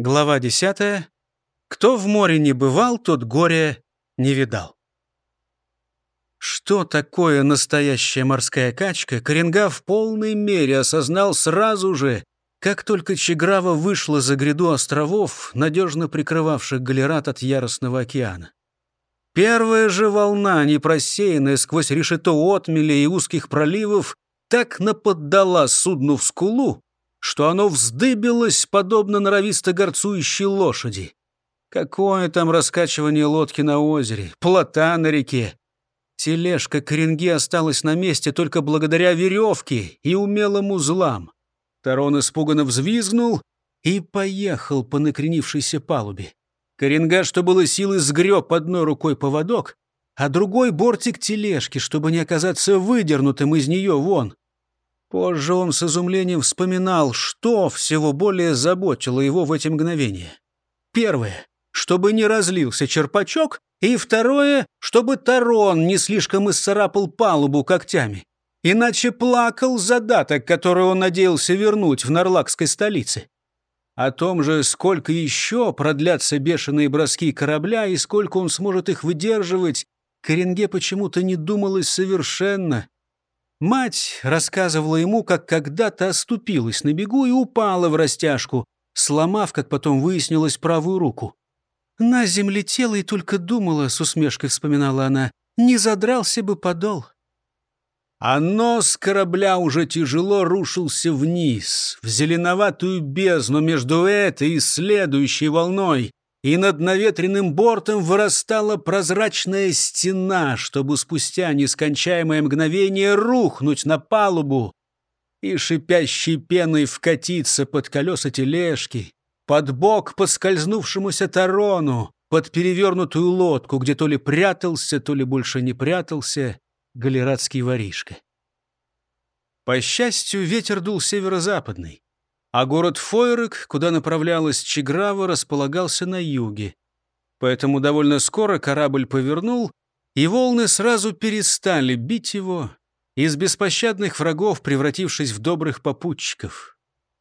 Глава 10. Кто в море не бывал, тот горе не видал. Что такое настоящая морская качка, Коренга в полной мере осознал сразу же, как только Чеграва вышла за гряду островов, надежно прикрывавших Галерат от яростного океана. Первая же волна, не просеянная сквозь решето отмели и узких проливов, так наподдала судну в скулу, что оно вздыбилось, подобно норовисто горцующей лошади. Какое там раскачивание лодки на озере, плота на реке. Тележка Коренги осталась на месте только благодаря веревке и умелым узлам. Тарон испуганно взвизгнул и поехал по накренившейся палубе. Коренга, что было силы, сгреб одной рукой поводок, а другой бортик тележки, чтобы не оказаться выдернутым из нее вон. Позже он с изумлением вспоминал, что всего более заботило его в эти мгновения. Первое, чтобы не разлился черпачок, и второе, чтобы Тарон не слишком исцарапал палубу когтями. Иначе плакал задаток, который он надеялся вернуть в Нарлакской столице. О том же, сколько еще продлятся бешеные броски корабля и сколько он сможет их выдерживать, Коренге почему-то не думалось совершенно. Мать рассказывала ему, как когда-то оступилась на бегу и упала в растяжку, сломав, как потом выяснилось, правую руку. «На земле тело и только думала», — с усмешкой вспоминала она, — «не задрался бы подол». А нос корабля уже тяжело рушился вниз, в зеленоватую бездну между этой и следующей волной и над наветренным бортом вырастала прозрачная стена, чтобы спустя нескончаемое мгновение рухнуть на палубу и шипящей пеной вкатиться под колеса тележки, под бок поскользнувшемуся тарону, под перевернутую лодку, где то ли прятался, то ли больше не прятался галератский воришка. По счастью, ветер дул северо-западный а город Фойрек, куда направлялась Чиграва, располагался на юге. Поэтому довольно скоро корабль повернул, и волны сразу перестали бить его, из беспощадных врагов превратившись в добрых попутчиков.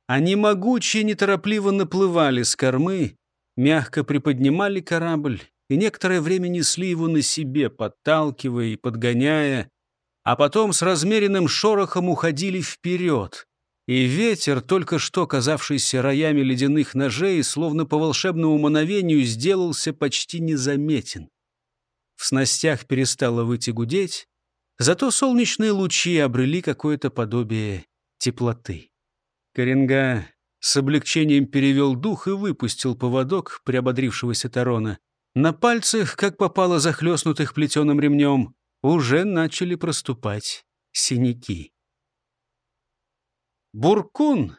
Они могучие неторопливо наплывали с кормы, мягко приподнимали корабль и некоторое время несли его на себе, подталкивая и подгоняя, а потом с размеренным шорохом уходили вперед, и ветер, только что казавшийся роями ледяных ножей, словно по волшебному мановению сделался почти незаметен. В снастях перестало выйти гудеть, зато солнечные лучи обрели какое-то подобие теплоты. Коренга с облегчением перевел дух и выпустил поводок приободрившегося Тарона. На пальцах, как попало захлестнутых плетеным ремнем, уже начали проступать синяки. Буркун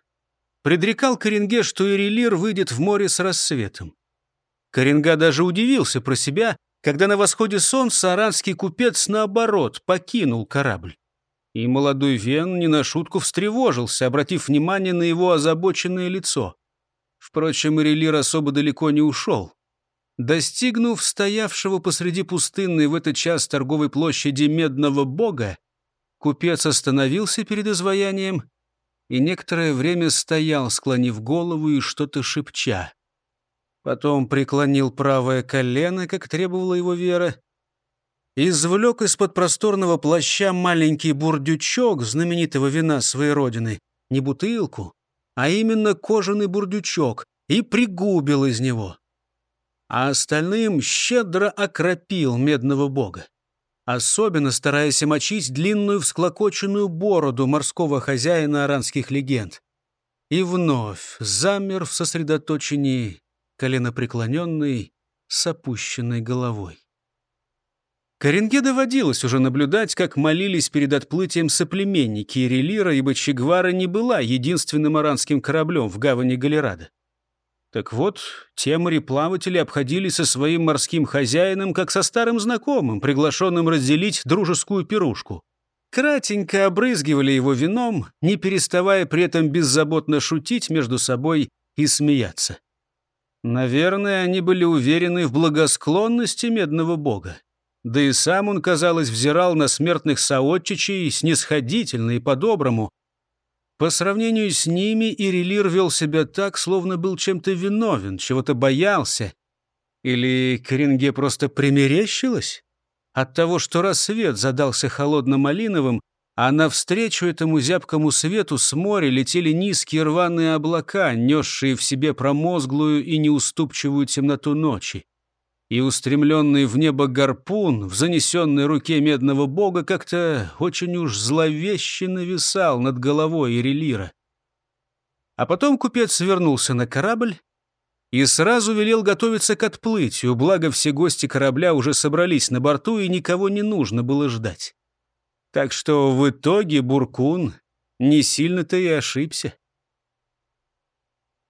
предрекал Коренге, что Ирелир выйдет в море с рассветом. Коренга даже удивился про себя, когда на восходе солнца аранский купец, наоборот, покинул корабль. И молодой Вен не на шутку встревожился, обратив внимание на его озабоченное лицо. Впрочем, Ирелир особо далеко не ушел. Достигнув стоявшего посреди пустынной в этот час торговой площади Медного Бога, купец остановился перед изваянием и некоторое время стоял, склонив голову и что-то шепча. Потом преклонил правое колено, как требовала его вера, извлек из-под просторного плаща маленький бурдючок знаменитого вина своей родины, не бутылку, а именно кожаный бурдючок, и пригубил из него. А остальным щедро окропил медного бога особенно стараясь мочить длинную всклокоченную бороду морского хозяина аранских легенд. И вновь замер в сосредоточении, коленопреклоненный, с опущенной головой. Коренге доводилось уже наблюдать, как молились перед отплытием соплеменники Ирелира, ибо Чигвара не была единственным аранским кораблем в гавани Галерада. Так вот, те мореплаватели обходились со своим морским хозяином, как со старым знакомым, приглашенным разделить дружескую пирушку. Кратенько обрызгивали его вином, не переставая при этом беззаботно шутить между собой и смеяться. Наверное, они были уверены в благосклонности медного бога. Да и сам он, казалось, взирал на смертных соотчичей снисходительно и по-доброму, По сравнению с ними Ирелир вел себя так, словно был чем-то виновен, чего-то боялся. Или Коренге просто примерещилось? От того, что рассвет задался холодно-малиновым, а навстречу этому зябкому свету с моря летели низкие рваные облака, несшие в себе промозглую и неуступчивую темноту ночи. И устремленный в небо гарпун в занесенной руке медного бога как-то очень уж зловеще нависал над головой Ирелира. А потом купец вернулся на корабль и сразу велел готовиться к отплытию, благо все гости корабля уже собрались на борту, и никого не нужно было ждать. Так что в итоге Буркун не сильно-то и ошибся.